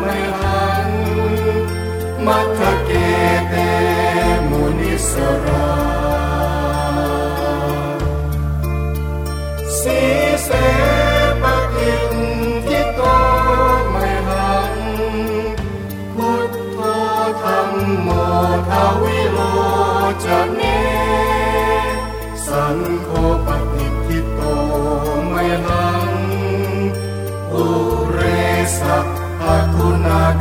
ไม่หันมัท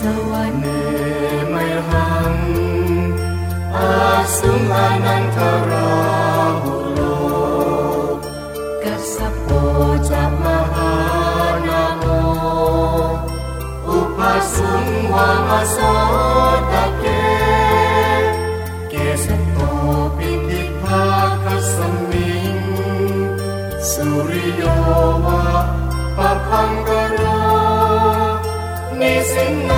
สวรรค์เนไม่หังอาสุงานันทราหุโลกัสโปจัมหานาโมุปสุวามโสตเกเกสโตปิติภาคสมิงสุริโยวะปะพังโรนิสิน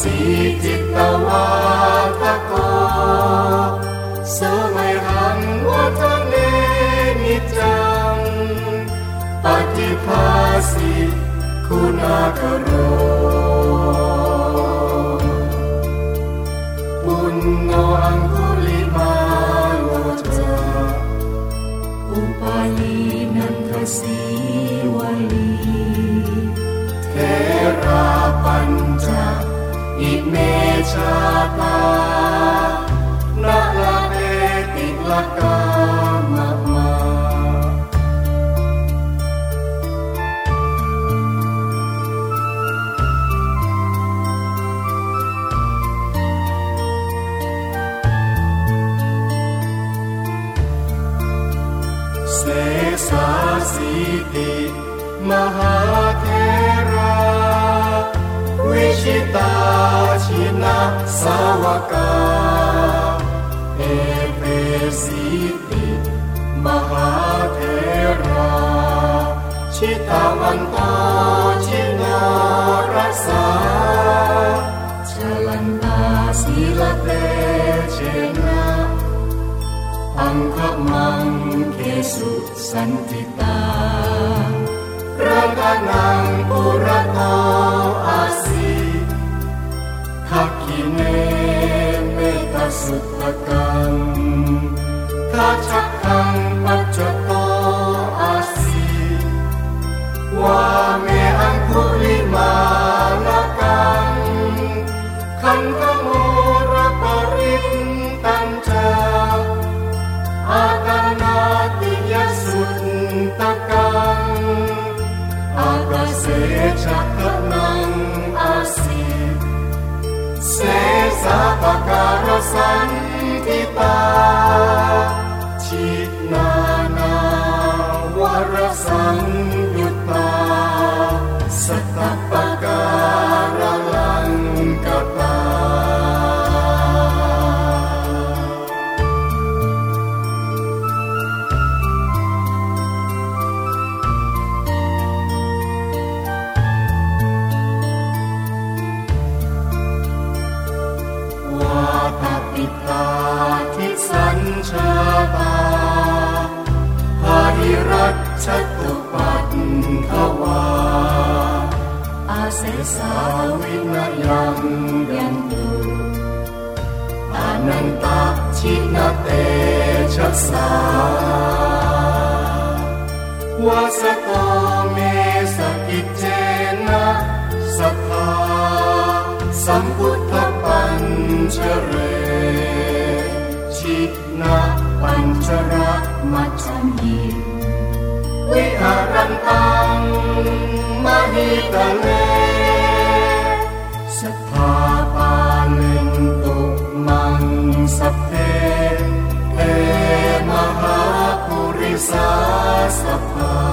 สีจิตตวาทโกสมัยหังวัฒเนนิจังปฏิภาสิคุณากโร It may sawaka Epresiti Mahatera Citamanta Cina Rasa Jalan Silate Cina Angkat mangkesu Santita Ratanang purata. เนเมตสุภกังคาชักกังป สาวินะยังยันตุอะนันตะชินะเตชะสาวะสะโตเม สะกิจเจนะสะทาสัมพุทธะปัญชะเร ชินะปัญชะระมัชฌัมหิวิหาร sa sapa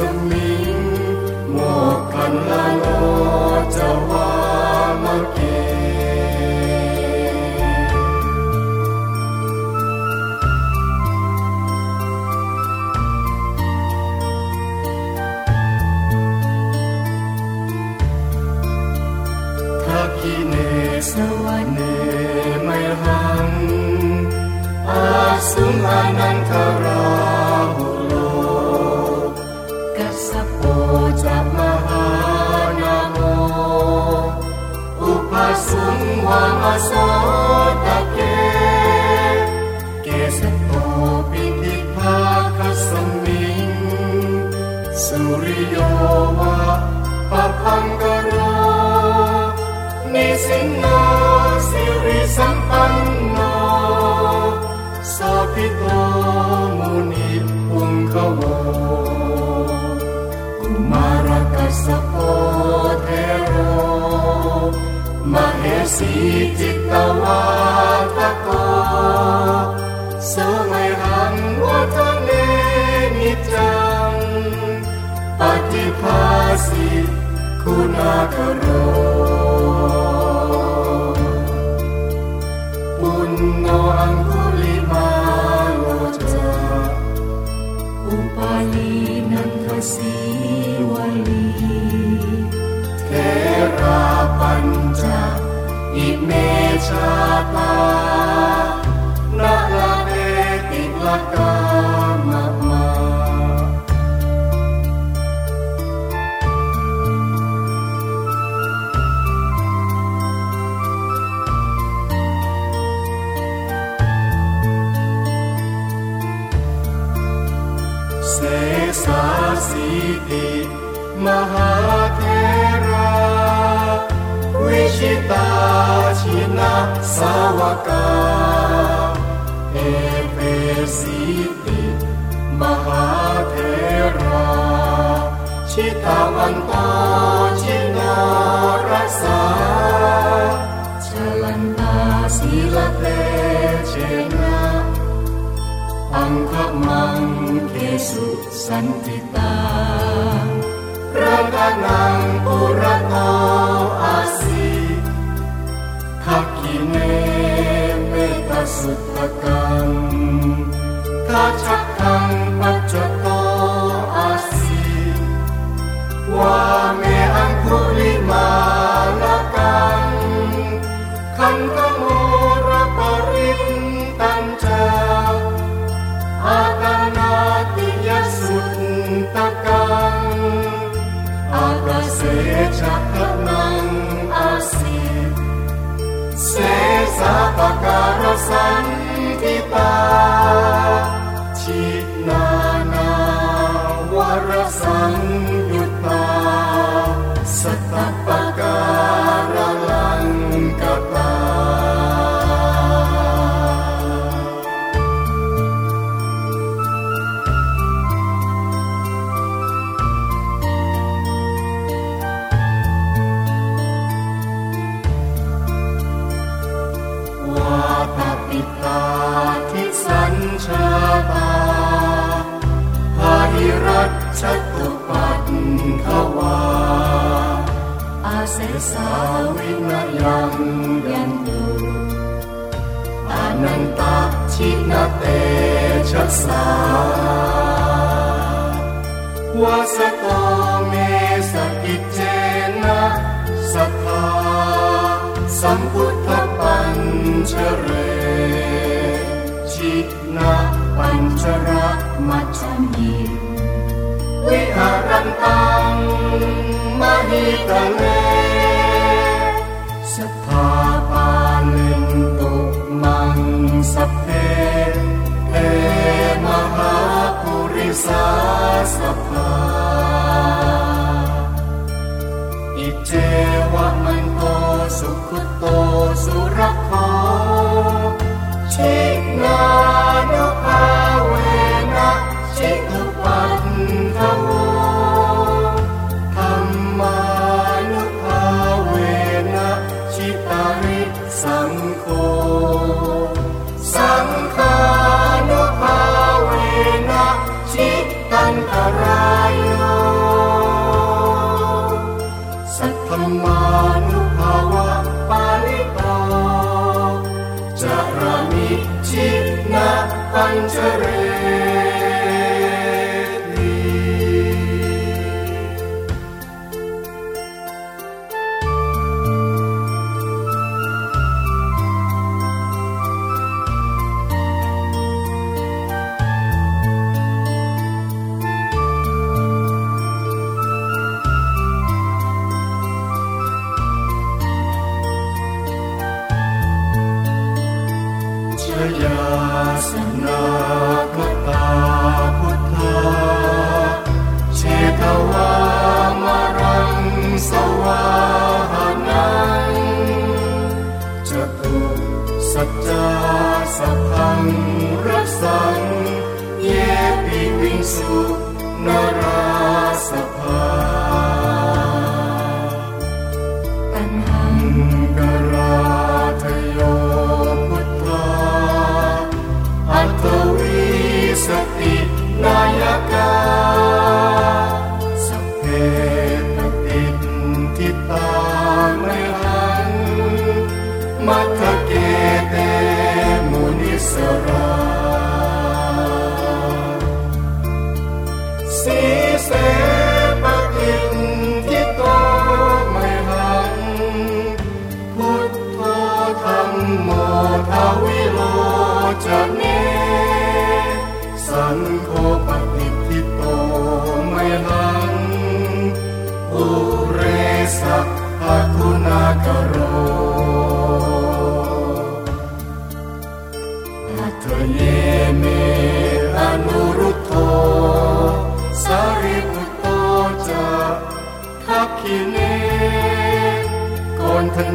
of me. สุริโยวะปะพังกรานิสิงนาสิริสัมปันโนสาพิโตมุนิอุงคโวุมารกัสโปเทโรมเหสีจิตวาโกสมัยหังวัฒ kasih ku nak Siti Mahatera Citamanta Cina Rasa Jalan Sila Tejena Angkat Mangkesu Santita Raganang Purata Asi Hakine Metasutaka. Apakah rasa kita? ตาทิสัญชตาพาิรัตชตุปัตขวาอาเสสาวินยังยันตุอานันตชินเตชะวาสโตเมสกิเจนะสัทธาสัมพุทธปัญชเร Mahitangir, we are rampang, mahitangir. สัทธมานุภาวะปาลิตาจารมิชินะปัญจเร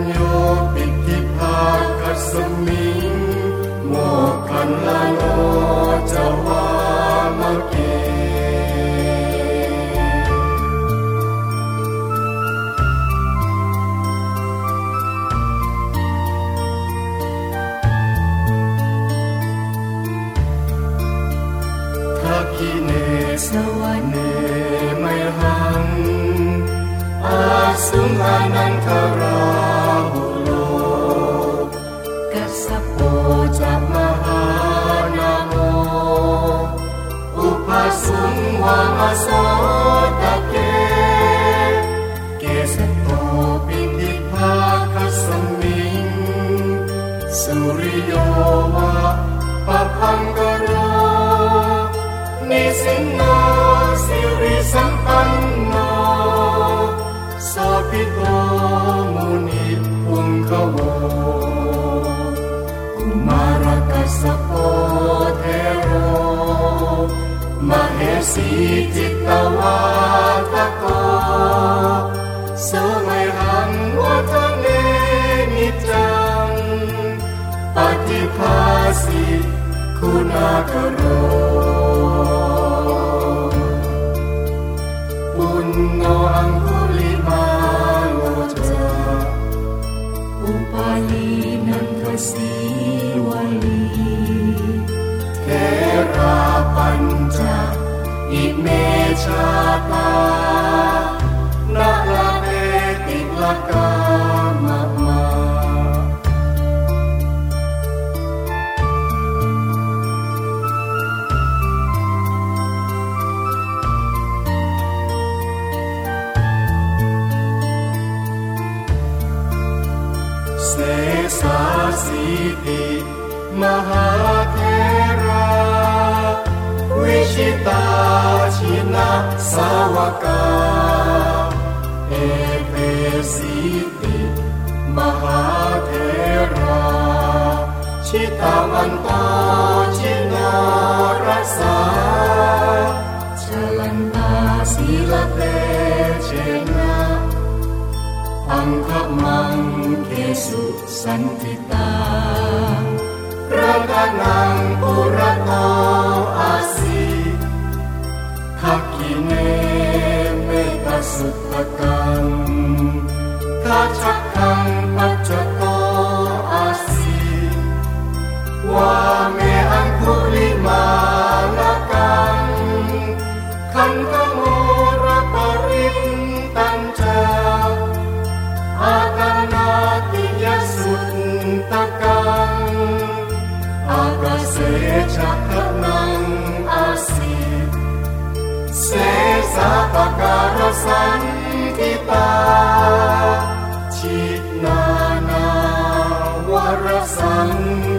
โยปิทิภาคัสมิงโมคันลัง สีจิตวาตโกสวยหังวัฒเนนิจังปฏิภาสิคุณากรุปุณโนอังคุลิมาโลจาอุปาลีนันทสี in mezzo a Kita kau cina rasa. Jalan pasilah tercena angkat mangkesu santita pura purata asi. Hakine mekasupakang kacakang sa pakarasan kita. Na na warasan.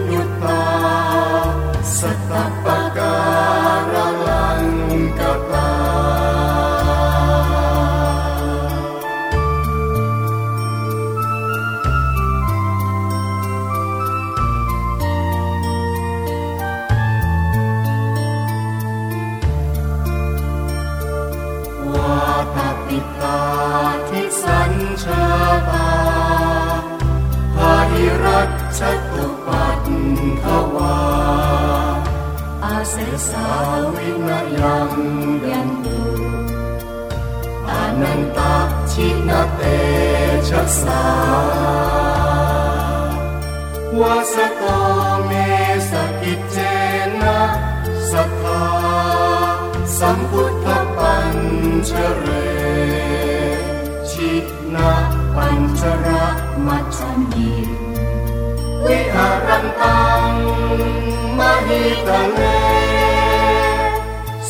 สาวินยังยันตูอานันตชินเตชะสาวาสโตเมสกิจเจนะสัทธาสัมพุทธปัญชเร ชินะปัญจระมัจญิวิหารันตังมหิตะเล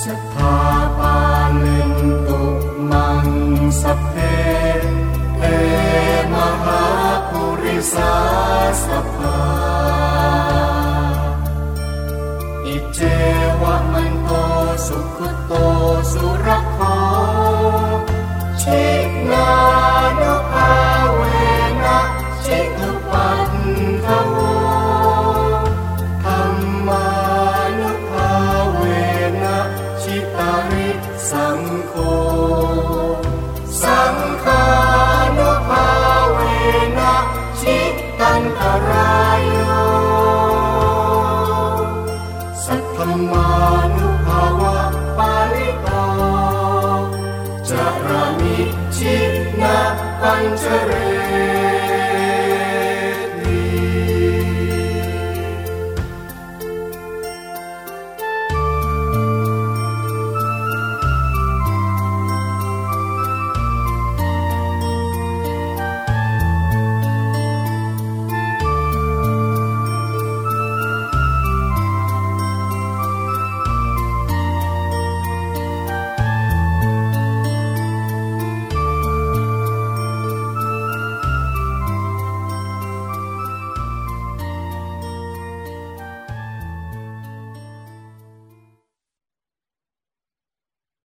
สิทธาปาลินโต 밤이 지나 반절에